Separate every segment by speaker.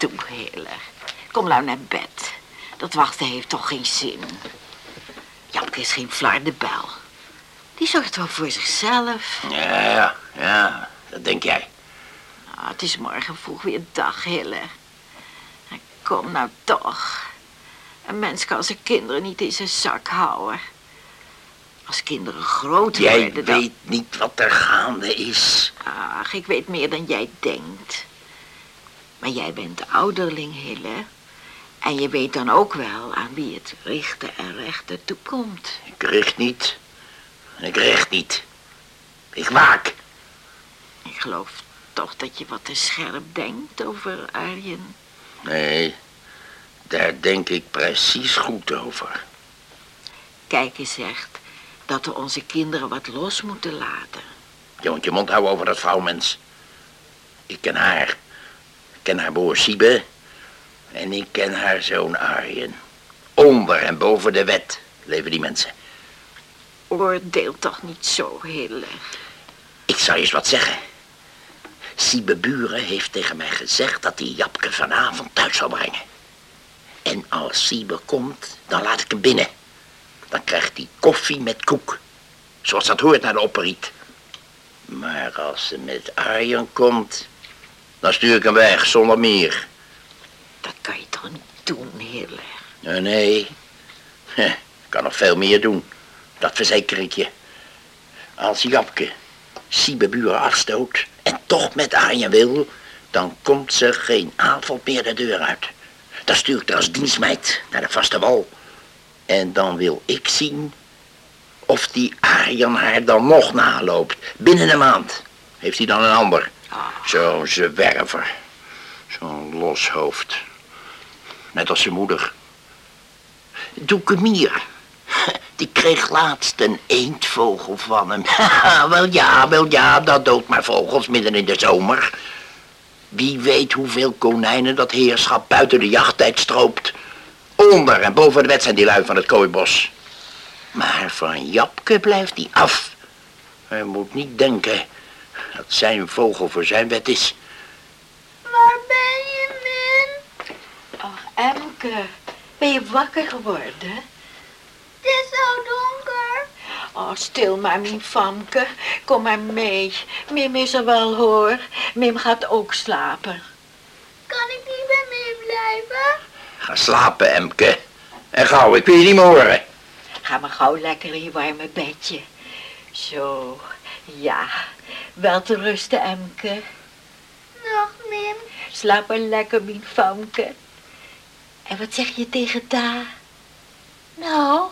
Speaker 1: toe, Heler. Kom nou naar bed. Dat wachten heeft toch geen zin. Japke is geen flardebel. Die zorgt wel voor zichzelf.
Speaker 2: Ja, ja, ja, dat denk jij.
Speaker 1: Ah, het is morgen vroeg weer dag, Hille. Kom nou toch. Een mens kan zijn kinderen niet in zijn zak houden. Als kinderen groot
Speaker 2: Jij
Speaker 1: worden, dan...
Speaker 2: weet niet wat er gaande is.
Speaker 1: Ach, ik weet meer dan jij denkt. Maar jij bent de ouderling, Hille. En je weet dan ook wel aan wie het richten en rechten toekomt.
Speaker 2: Ik richt niet. En ik recht niet. Ik waak.
Speaker 1: Ik geloof toch dat je wat te scherp denkt over Arjen.
Speaker 2: Nee, daar denk ik precies goed over.
Speaker 1: Kijken zegt dat we onze kinderen wat los moeten laten.
Speaker 2: Je moet je mond houden over dat vrouwmens. Ik ken haar. Ik ken haar broer Siebe. En ik ken haar zoon Arjen. Onder en boven de wet leven die mensen.
Speaker 1: Oordeel toch niet zo heel erg.
Speaker 2: Ik zal je eens wat zeggen. Siebe Buren heeft tegen mij gezegd dat hij Japke vanavond thuis zal brengen. En als Siebe komt, dan laat ik hem binnen. Dan krijgt hij koffie met koek. Zoals dat hoort naar de opperiet. Maar als ze met Arjen komt, dan stuur ik hem weg zonder meer.
Speaker 1: Dat kan je toch niet doen, heel erg.
Speaker 2: Nee, nee. Ik kan nog veel meer doen. Dat verzeker ik je. Als Japke Siebe Buren afstoot en toch met Arjen wil, dan komt ze geen avond meer de deur uit. Dan stuur ik haar als dienstmeid naar de vaste wal. En dan wil ik zien of die Arjen haar dan nog naloopt. Binnen een maand heeft hij dan een ander. Zo'n zwerver. Zo'n los hoofd. Net als zijn moeder. Doekemier. Die kreeg laatst een eendvogel van hem. Wel ja, wel ja, dat doodt maar vogels midden in de zomer. Wie weet hoeveel konijnen dat heerschap buiten de jachttijd stroopt. Onder en boven de wet zijn die lui van het kooibos. Maar van Japke blijft hij af. Hij moet niet denken dat zijn vogel voor zijn wet is.
Speaker 3: Waar ben je, Min?
Speaker 1: Ach, Emke, ben je wakker geworden?
Speaker 3: Het is zo donker.
Speaker 1: Oh, stil maar, mijn famke. Kom maar mee. Mim is er wel, hoor. Mim gaat ook slapen.
Speaker 3: Kan ik niet bij Min blijven?
Speaker 2: Ga slapen, Emke. En gauw, ik wil je niet meer horen.
Speaker 1: Ga maar gauw lekker in je warme bedje. Zo, ja. Wel te rusten, Emke.
Speaker 3: Nog, Min.
Speaker 1: Slaap maar lekker, mijn famke. En wat zeg je tegen Da? Nou,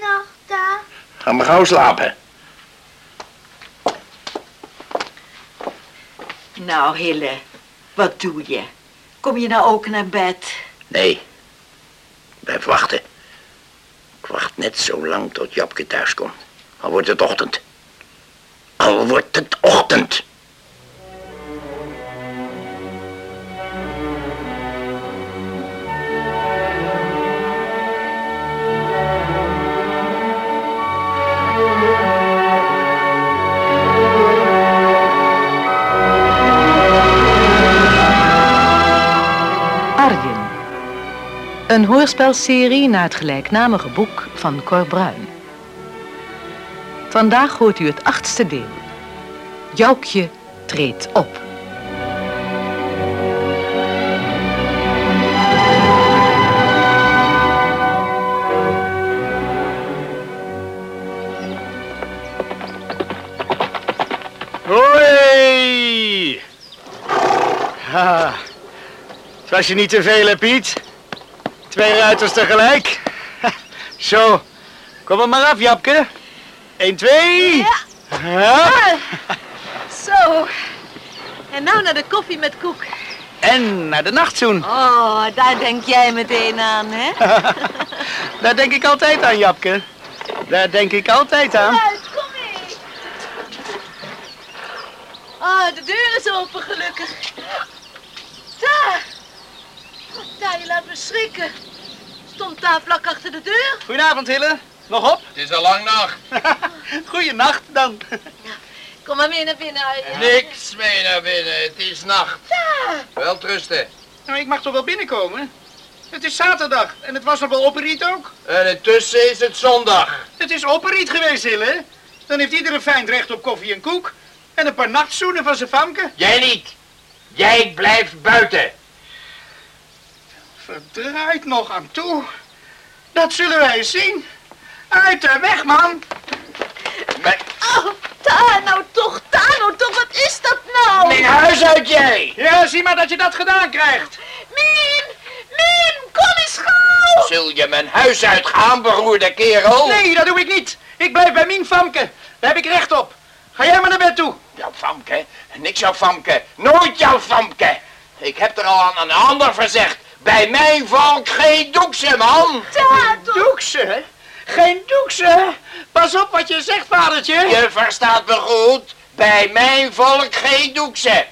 Speaker 3: Nog, Da.
Speaker 2: Ga maar gauw slapen.
Speaker 1: nou, Hille. Wat doe je? Kom je nou ook naar bed?
Speaker 2: Nee, blijf wachten. Ik wacht net zo lang tot Japke thuis komt. Al wordt het ochtend. Al wordt het ochtend.
Speaker 4: Een hoorspelserie naar het gelijknamige boek van Cor Bruin. Vandaag hoort u het achtste deel. Joukje treedt op.
Speaker 5: Hoi! Het was je niet te veel, hè, Piet? Twee ruiters tegelijk. Zo. Kom er maar af, Japke. 1, 2. Ja.
Speaker 6: Zo. En nou naar de koffie met koek.
Speaker 5: En naar de nachtzoen.
Speaker 6: Oh, daar denk jij meteen aan, hè?
Speaker 5: Daar denk ik altijd aan, Japke. Daar denk ik altijd aan.
Speaker 3: Uit, kom mee.
Speaker 6: Oh, de deur is open, gelukkig. Daar. Daar, je laat me schrikken. Stond daar vlak achter de deur.
Speaker 5: Goedenavond, Hille. Nog op?
Speaker 7: Het is al lang nacht.
Speaker 5: Goeienacht dan.
Speaker 6: Kom maar mee naar binnen, Arjen.
Speaker 7: Niks mee naar binnen, het is nacht. Wel rusten.
Speaker 5: Nou, ik mag toch wel binnenkomen? Het is zaterdag en het was nog wel operiet ook.
Speaker 7: En intussen is het zondag.
Speaker 5: Het is operiet geweest, Hille. Dan heeft iedereen fijn recht op koffie en koek. En een paar nachtzoenen van zijn famke.
Speaker 7: Jij niet. Jij blijft buiten.
Speaker 5: Verdraait nog aan toe. Dat zullen wij eens zien. Uit de weg, man.
Speaker 7: Mijn,
Speaker 6: Oh, daar nou toch, daar nou toch, wat is dat nou?
Speaker 7: mijn huis uit jij.
Speaker 5: Ja, zie maar dat je dat gedaan krijgt.
Speaker 6: Mien, Mien, kom eens gauw.
Speaker 7: Zul je mijn huis uitgaan, beroerde kerel?
Speaker 5: Nee, dat doe ik niet. Ik blijf bij mijn famke. Daar heb ik recht op. Ga jij maar naar bed toe.
Speaker 7: Jouw famke? Niks jouw famke. Nooit jouw famke. Ik heb er al aan een ander verzegd. Bij mijn volk geen doekse, man.
Speaker 6: Daar toch.
Speaker 5: Doekse? Geen doekse? Pas op wat je zegt, vadertje.
Speaker 7: Je verstaat me goed. Bij mijn volk geen doekse.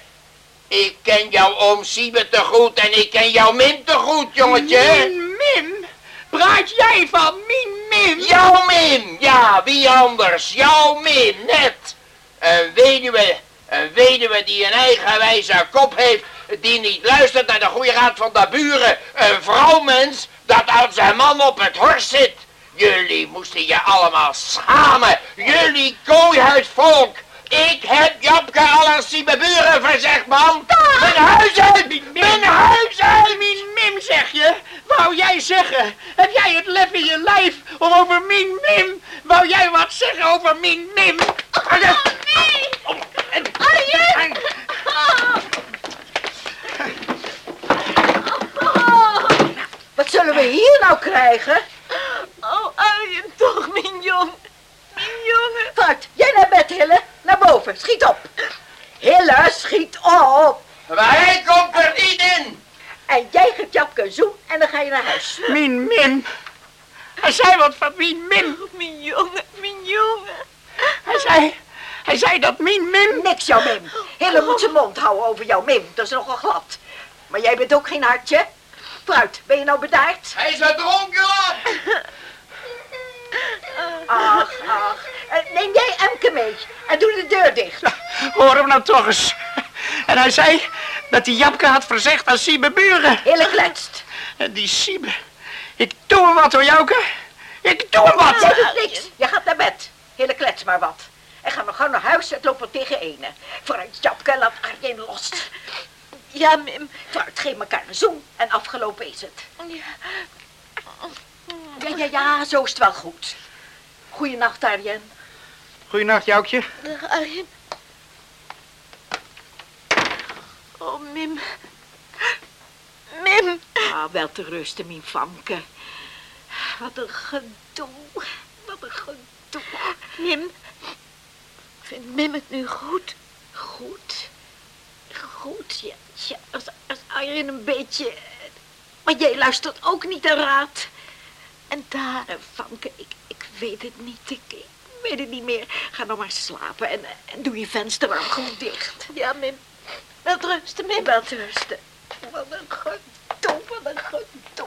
Speaker 7: Ik ken jouw oom Siebe te goed en ik ken jouw Mim te goed, jongetje.
Speaker 5: Min Mim? Praat jij van Min Mim?
Speaker 7: Jouw Mim, ja, wie anders? Jouw Mim, net. Een weduwe, een weduwe die een eigenwijze kop heeft, die niet luistert naar de goede raad van de buren. Een vrouwmens dat als zijn man op het horst zit. Jullie moesten je allemaal schamen. Jullie kooihuisvolk. Ik heb Japke al aan Siebe buren verzegd, man. Mijn huis uit! Mijn huis uit!
Speaker 5: Min Mim, zeg je? Wou jij zeggen? Heb jij het lef in je lijf om over Min Mim? Wou jij wat zeggen over Min Mim?
Speaker 6: Oh, nee. Arjen. Oh. Oh.
Speaker 4: Wat zullen we hier nou krijgen?
Speaker 6: Oh, Arjen, toch, mijn jong. Mijn jongen.
Speaker 4: Vooruit, jij naar bed, Hille. Naar boven, schiet op. Hille, schiet op.
Speaker 7: Maar hij komt er niet in.
Speaker 4: En jij geeft Japke een zoen en dan ga je naar huis.
Speaker 5: Min Mim. Hij zei wat van Min Mim.
Speaker 6: Mijn jongen, mijn jongen.
Speaker 5: Hij zei, hij zei dat Min Mim...
Speaker 4: Niks, jouw Mim. Hille moet zijn mond houden over jouw Mim. Dat is nogal glad. Maar jij bent ook geen hartje. Vooruit, ben je nou bedaard?
Speaker 7: Hij is een dronken.
Speaker 4: Ach, ach. Eh, Neem jij Emke mee en doe de deur dicht.
Speaker 5: Hoor hem nou toch eens. En hij zei dat die Japke had verzegd aan Siebe Buren.
Speaker 4: Hille kletst.
Speaker 5: En die Siebe... Ik doe hem wat hoor, Jouke. Ik doe hem wat.
Speaker 4: Jij doet niks. Je gaat naar bed. Hille klets maar wat. En ga nog gauw naar huis. Het loopt wel tegen ene. Vooruit, Japke, laat Arjen los.
Speaker 6: Ja, Mim.
Speaker 4: Vooruit, geef elkaar een zoen en afgelopen is het.
Speaker 6: Ja.
Speaker 4: Ja, ja, ja, zo is het wel goed. Goeienacht, Arjen.
Speaker 5: Goeienacht, Joukje.
Speaker 6: Dag, Arjen. Oh, Mim. Mim.
Speaker 4: Ah, wel te rusten, mijn famke. Wat een gedoe. Wat een gedoe.
Speaker 6: Mim. Vindt Mim het nu goed?
Speaker 4: Goed. Goed, ja. ja als, als Arjen een beetje... Maar jij luistert ook niet de raad.
Speaker 6: En daar.
Speaker 4: Eh, Famke, ik weet het niet. Ik, ik weet het niet meer. Ga nou maar slapen en, en doe je vensterraam goed dicht.
Speaker 6: Ja, Mim. Wel rusten, Mim.
Speaker 4: Wel te rusten. Wat een gedoe, wat een gedoe.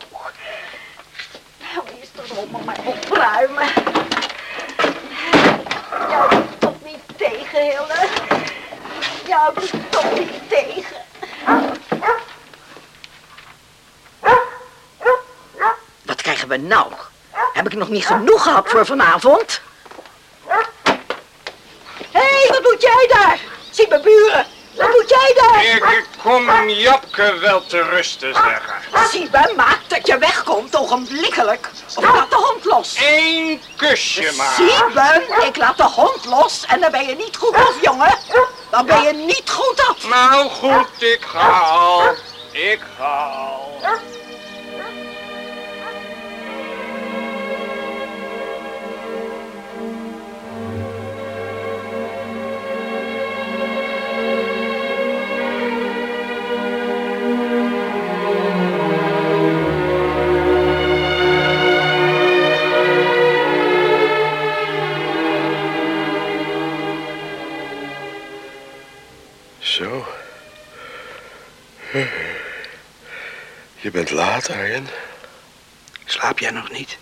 Speaker 4: Nou, is toch allemaal maar opruimen. Jou doet toch niet tegen, Hille? Jou doet toch niet tegen. Wat krijgen we nou? Heb ik nog niet genoeg gehad voor vanavond? Hé, hey, wat doet jij daar? Zie mijn buren. Wat doet jij daar?
Speaker 5: Ik kom Japke wel te rusten zeggen.
Speaker 4: Siebe, maak dat je wegkomt ogenblikkelijk. Of laat de hond los.
Speaker 5: Eén kusje maar.
Speaker 4: Siebe, ik laat de hond los en dan ben je niet goed af, jongen. Dan ben je niet goed af.
Speaker 5: Nou goed, ik ga al. Ik ga al.
Speaker 8: Je bent laat, Arjen.
Speaker 5: Slaap jij nog niet?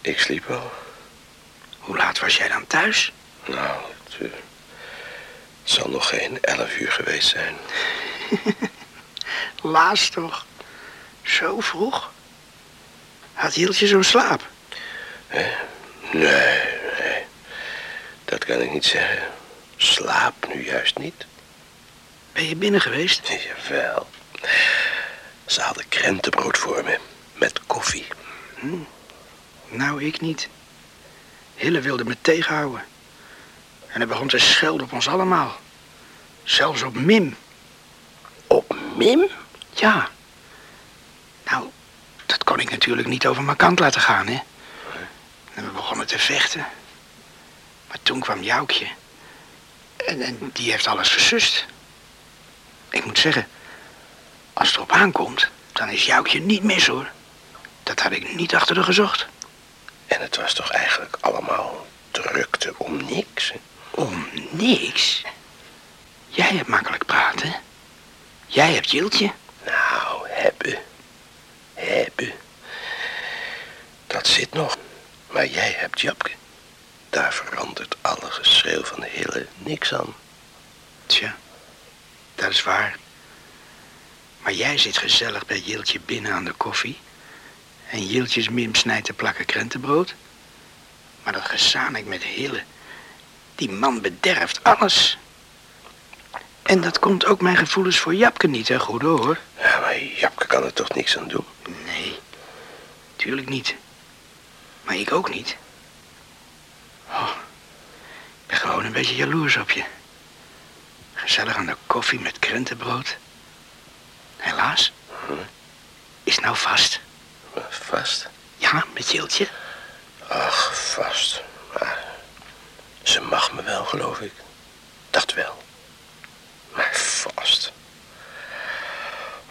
Speaker 8: Ik sliep al.
Speaker 5: Hoe laat was jij dan thuis?
Speaker 8: Nou, het, eh, Het zal nog geen elf uur geweest zijn.
Speaker 5: Laatst toch? Zo vroeg? Had Hieltje zo'n slaap?
Speaker 8: Nee, nee. Dat kan ik niet zeggen. Slaap nu juist niet.
Speaker 5: Ben je binnen geweest?
Speaker 8: Jawel. Ze hadden krentenbrood voor me. Met koffie.
Speaker 5: Nou, ik niet. Hille wilde me tegenhouden. En hij begon te schelden op ons allemaal. Zelfs op Mim.
Speaker 8: Op Mim?
Speaker 5: Ja. Nou, dat kon ik natuurlijk niet over mijn kant laten gaan, hè. En we begonnen te vechten. Maar toen kwam Joukje. En, en die heeft alles versust. Ik moet zeggen, als het erop aankomt, dan is Joukje niet mis, hoor. Dat had ik niet achter de gezocht.
Speaker 8: En het was toch eigenlijk allemaal drukte om niks? hè?
Speaker 5: Om niks. Jij hebt makkelijk praten. Jij hebt Jiltje.
Speaker 8: Nou, hebben. Hebben. Dat zit nog. Maar jij hebt Japke. Daar verandert alle geschreeuw van Hille niks aan.
Speaker 5: Tja, dat is waar. Maar jij zit gezellig bij Jiltje binnen aan de koffie. En Jiltjes Mim snijdt de plakken krentenbrood. Maar dat gezanik met Hille, die man bederft alles. En dat komt ook mijn gevoelens voor Japke niet hè, goede hoor.
Speaker 8: Ja, maar Japke kan er toch niks aan doen?
Speaker 5: Nee, tuurlijk niet. Maar ik ook niet. Oh, ik ben gewoon een beetje jaloers op je. Gezellig aan de koffie met krentenbrood. Helaas. Is nou vast.
Speaker 8: Vast?
Speaker 5: Ja, met Jiltje.
Speaker 8: Ach, vast. Maar ze mag me wel, geloof ik. Dat wel. Maar vast.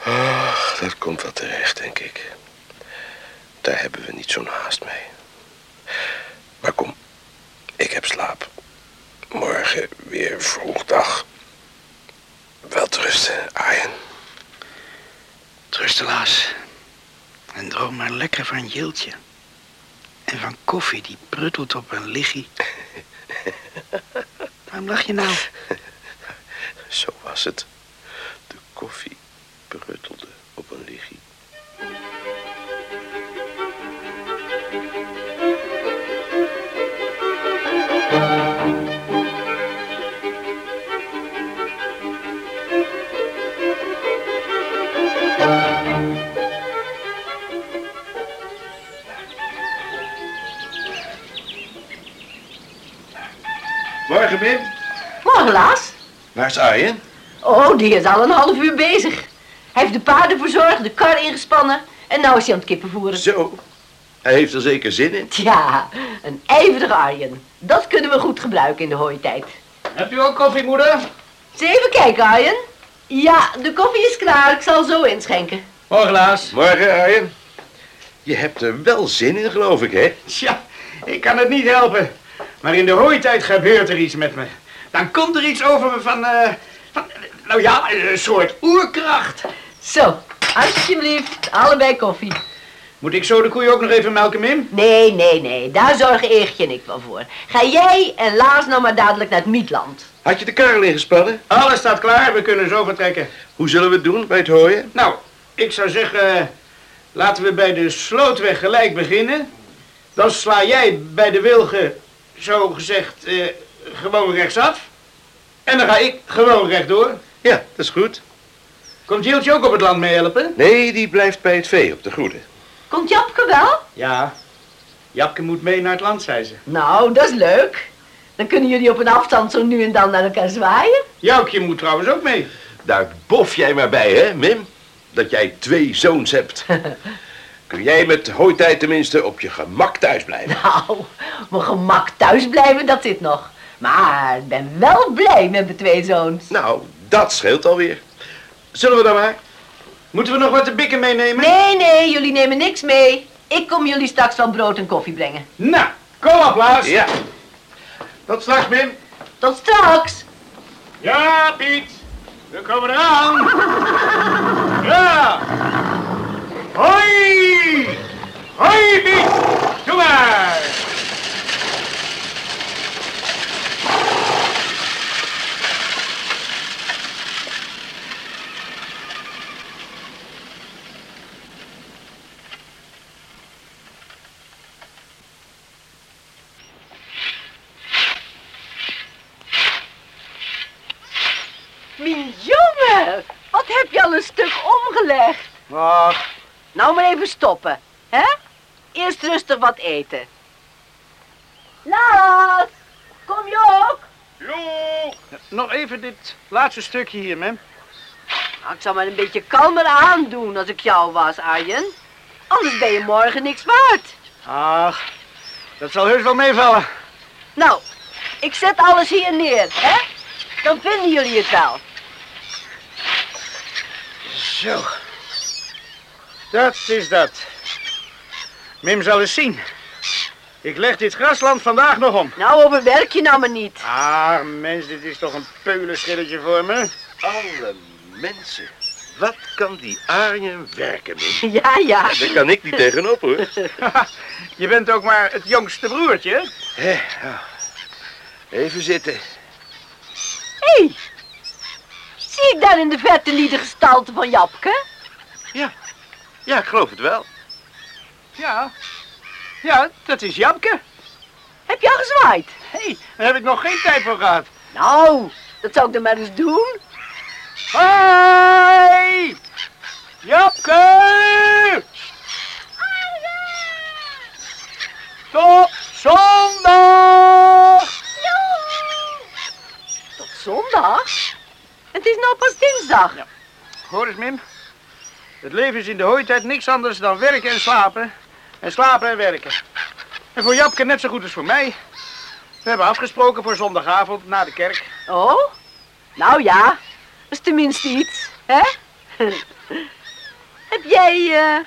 Speaker 8: Ach, dat komt wel terecht, denk ik. Daar hebben we niet zo'n haast mee. Maar kom, ik heb slaap. Morgen weer vroeg dag. Wel rusten, Arjen.
Speaker 5: Trust helaas. En droom maar lekker van Jiltje. En van koffie die pruttelt op een liggie. Waarom lach je nou?
Speaker 8: Zo was het.
Speaker 4: Laas.
Speaker 7: Waar is Arjen?
Speaker 4: Oh, die is al een half uur bezig. Hij heeft de paarden verzorgd, de kar ingespannen en nou is hij aan het kippen voeren.
Speaker 7: Zo. Hij heeft er zeker zin in.
Speaker 4: Tja, een ijverige Arjen. Dat kunnen we goed gebruiken in de hooitijd.
Speaker 5: Hebt u ook koffie, moeder?
Speaker 4: Eens even kijken, Arjen. Ja, de koffie is klaar. Ik zal zo inschenken.
Speaker 5: Morgen, Laas.
Speaker 7: Morgen, Arjen. Je hebt er wel zin in, geloof ik, hè?
Speaker 5: Tja, ik kan het niet helpen. Maar in de hooitijd gebeurt er iets met me. Dan komt er iets over me van, eh, van nou ja, een soort oerkracht.
Speaker 4: Zo, alsjeblieft. Allebei koffie.
Speaker 5: Moet ik zo de koeien ook nog even melken, Mim?
Speaker 4: Nee, nee, nee. Daar zorgen Egertje en ik wel voor. Ga jij en Laas nou maar dadelijk naar het Mietland.
Speaker 7: Had je de karrel ingespannen?
Speaker 5: Alles staat klaar, we kunnen zo vertrekken.
Speaker 7: Hoe zullen we het doen bij het hooien?
Speaker 5: Nou, ik zou zeggen, laten we bij de slootweg gelijk beginnen. Dan sla jij bij de wilgen, zo gezegd, eh, gewoon rechtsaf. En dan ga ik gewoon rechtdoor.
Speaker 7: Ja, dat is goed.
Speaker 5: Komt Jieltje ook op het land mee helpen?
Speaker 7: Nee, die blijft bij het vee op de groene.
Speaker 4: Komt Japke wel?
Speaker 5: Ja. Japke moet mee naar het land, zei ze.
Speaker 4: Nou, dat is leuk. Dan kunnen jullie op een afstand zo nu en dan naar elkaar zwaaien.
Speaker 5: Joukje moet trouwens ook mee.
Speaker 7: Daar bof jij maar bij, hè, Mim? Dat jij twee zoons hebt. Kun jij met hooitijd tenminste op je gemak thuis blijven?
Speaker 4: Nou, mijn gemak thuis blijven, dat zit nog. Maar ik ben wel blij met mijn twee zoons.
Speaker 7: Nou, dat scheelt alweer. Zullen we dan maar?
Speaker 5: Moeten we nog wat te bikken meenemen?
Speaker 4: Nee, nee, jullie nemen niks mee. Ik kom jullie straks wel brood en koffie brengen.
Speaker 5: Nou, kom op, Laas.
Speaker 7: Ja. Tot straks, Mim.
Speaker 4: Tot straks.
Speaker 5: Ja, Piet. We komen eraan. Ja. Hoi. Hoi, Piet. Doe maar.
Speaker 4: een stuk omgelegd.
Speaker 5: Ach,
Speaker 4: Nou maar even stoppen, hè? Eerst rustig wat eten. Laat! Kom je ook?
Speaker 5: nog even dit laatste stukje hier, mem.
Speaker 4: Nou, ik zou maar een beetje kalmer aandoen als ik jou was, Arjen. Anders ben je morgen niks waard.
Speaker 5: Ach, dat zal heus wel meevallen.
Speaker 4: Nou, ik zet alles hier neer, hè? Dan vinden jullie het wel.
Speaker 5: Zo. Dat is dat. Mim zal eens zien. Ik leg dit grasland vandaag nog om.
Speaker 4: Nou, overwerk je nou maar niet.
Speaker 5: Ah, mens, dit is toch een peulenschilletje voor me.
Speaker 8: Alle mensen. Wat kan die Arjen werken, Mim?
Speaker 4: Ja, ja.
Speaker 8: Daar kan ik niet tegenop, hoor.
Speaker 5: Je bent ook maar het jongste broertje, hè?
Speaker 8: Hé, nou. Even zitten.
Speaker 4: Hé, hey, zie ik daar in de verte niet de gestalte van Japke?
Speaker 8: Ja, ik geloof het wel.
Speaker 5: Ja. Ja, dat is Japke.
Speaker 4: Heb je al gezwaaid?
Speaker 5: Hé, hey, daar heb ik nog geen tijd voor gehad.
Speaker 4: Nou, dat zou ik dan maar eens doen.
Speaker 5: Hoi! Japke! Tot zondag!
Speaker 4: Tot zondag? Het is nou pas dinsdag.
Speaker 5: Ja. Hoor eens, Mim. Het leven is in de hooitijd niks anders dan werken en slapen. En slapen en werken. En voor Japke net zo goed als voor mij. We hebben afgesproken voor zondagavond na de kerk.
Speaker 4: Oh? Nou ja, dat is tenminste iets, hè? Heb jij eh,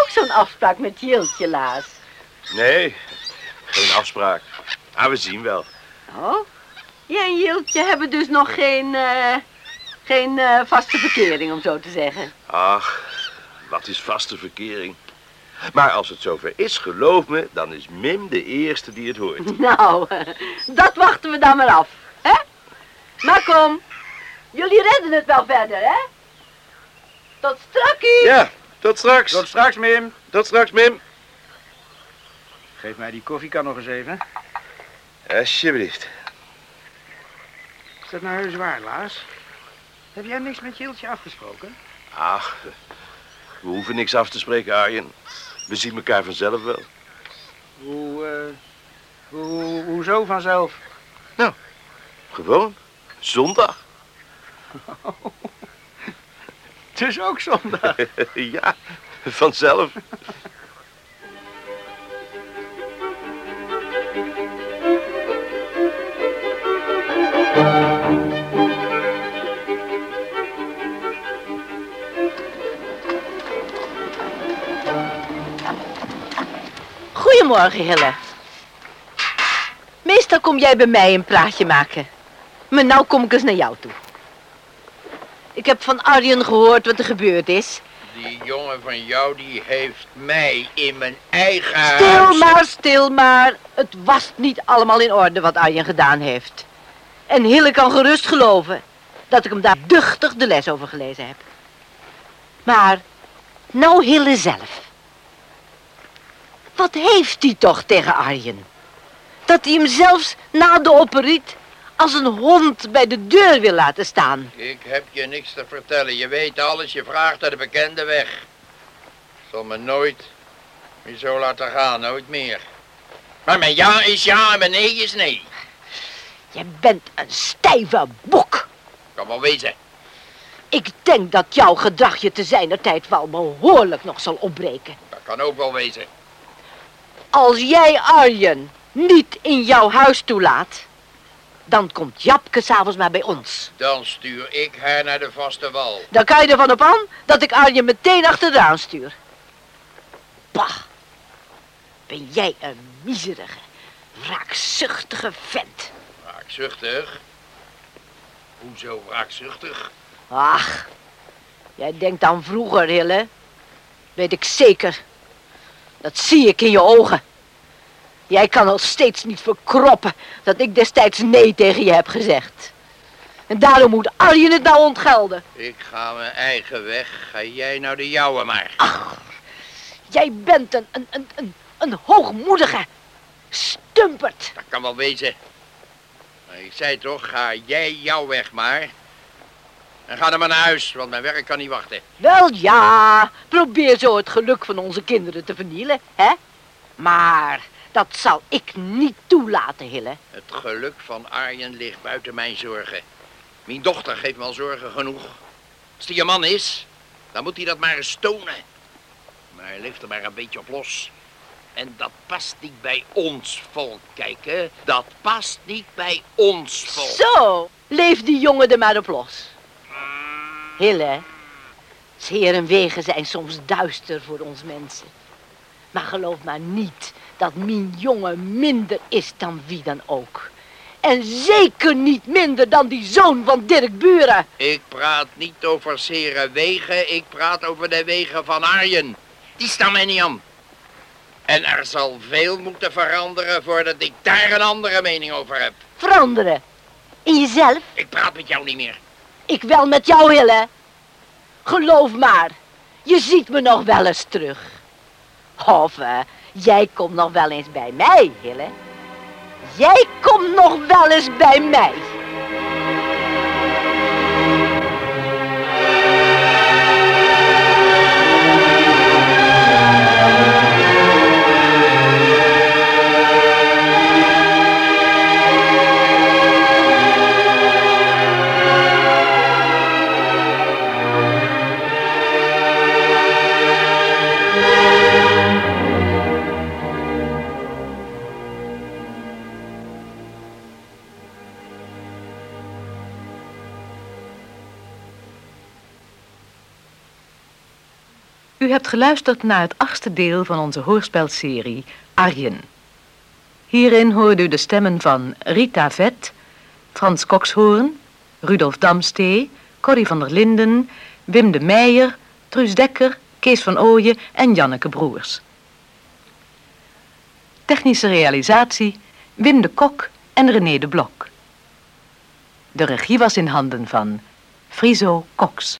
Speaker 4: ook zo'n afspraak met Jiltje, Laas?
Speaker 8: Nee, geen afspraak. Ah, we zien wel.
Speaker 4: Oh? Jij en Jiltje hebben dus nog geen, eh, geen eh, vaste verkering, om zo te zeggen.
Speaker 8: Ach, wat is vaste verkering? Maar als het zover is, geloof me, dan is Mim de eerste die het hoort.
Speaker 4: Nou, dat wachten we dan maar af, hè? Maar kom, jullie redden het wel verder, hè? Tot strakkie!
Speaker 8: Ja, tot straks.
Speaker 5: Tot straks, Mim.
Speaker 8: Tot straks, Mim.
Speaker 5: Geef mij die koffiekan nog eens even.
Speaker 8: Alsjeblieft.
Speaker 5: Is dat nou heus waar, Laas? Heb jij niks met Jiltje afgesproken?
Speaker 8: Ach, we hoeven niks af te spreken, Arjen. We zien elkaar vanzelf wel.
Speaker 5: Hoe, eh, hoe, hoezo vanzelf?
Speaker 8: Gewoon. Zondag.
Speaker 5: Het is ook zondag.
Speaker 8: ja, vanzelf.
Speaker 4: Goedemorgen, Hille. Meestal kom jij bij mij een praatje maken. Maar nou kom ik eens naar jou toe. Ik heb van Arjen gehoord wat er gebeurd is.
Speaker 7: Die jongen van jou, die heeft mij in mijn eigen
Speaker 4: Stil
Speaker 7: huis...
Speaker 4: maar, stil maar. Het was niet allemaal in orde wat Arjen gedaan heeft. En Hille kan gerust geloven dat ik hem daar duchtig de les over gelezen heb. Maar, nou Hille zelf. Wat heeft hij toch tegen Arjen? Dat hij hem zelfs na de operiet als een hond bij de deur wil laten staan.
Speaker 7: Ik heb je niks te vertellen. Je weet alles. Je vraagt naar de bekende weg. Ik zal me nooit meer zo laten gaan. Nooit meer. Maar mijn ja is ja en mijn nee is nee.
Speaker 4: Je bent een stijve bok.
Speaker 7: Kan wel wezen.
Speaker 4: Ik denk dat jouw gedrag je te zijner tijd wel behoorlijk nog zal opbreken.
Speaker 7: Dat kan ook wel wezen.
Speaker 4: Als jij Arjen niet in jouw huis toelaat, dan komt Japke s'avonds maar bij ons.
Speaker 7: Dan stuur ik haar naar de vaste wal.
Speaker 4: Dan kan je ervan op aan dat ik Arjen meteen achteraan stuur. Bah, ben jij een miserige, wraakzuchtige vent.
Speaker 7: Wraakzuchtig? Hoezo wraakzuchtig?
Speaker 4: Ach, jij denkt aan vroeger, Hille. Weet ik zeker. Dat zie ik in je ogen. Jij kan al steeds niet verkroppen dat ik destijds nee tegen je heb gezegd. En daarom moet Arjen het nou ontgelden.
Speaker 7: Ik ga mijn eigen weg. Ga jij nou de jouwe maar.
Speaker 4: Jij bent een, een, een, een, een hoogmoedige stumpert.
Speaker 7: Dat kan wel wezen. Maar ik zei toch, ga jij jouw weg maar. En ga dan maar naar huis, want mijn werk kan niet wachten.
Speaker 4: Wel ja, probeer zo het geluk van onze kinderen te vernielen, hè? Maar dat zal ik niet toelaten, Hille.
Speaker 7: Het geluk van Arjen ligt buiten mijn zorgen. Mijn dochter geeft me al zorgen genoeg. Als die een man is, dan moet hij dat maar eens tonen. Maar hij leeft er maar een beetje op los. En dat past niet bij ons volk, kijk hè. Dat past niet bij ons volk.
Speaker 4: Zo, leef die jongen er maar op los. Hille, zeer en wegen zijn soms duister voor ons mensen. Maar geloof maar niet dat mijn jongen minder is dan wie dan ook. En zeker niet minder dan die zoon van Dirk Buren.
Speaker 7: Ik praat niet over zere wegen, ik praat over de wegen van Arjen. Die staan mij niet aan. En er zal veel moeten veranderen voordat ik daar een andere mening over heb.
Speaker 4: Veranderen. In jezelf?
Speaker 7: Ik praat met jou niet meer.
Speaker 4: Ik wel met jou, Hille. Geloof maar, je ziet me nog wel eens terug. Of eh, jij komt nog wel eens bij mij, Hille. Jij komt nog wel eens bij mij.
Speaker 9: U hebt geluisterd naar het achtste deel van onze hoorspelserie Arjen. Hierin hoorde u de stemmen van Rita Vet, Frans Kokshoorn, Rudolf Damstee, Corrie van der Linden, Wim de Meijer, Truus Dekker, Kees van Ooyen en Janneke Broers. Technische realisatie Wim de Kok en René de Blok. De regie was in handen van Friso Cox.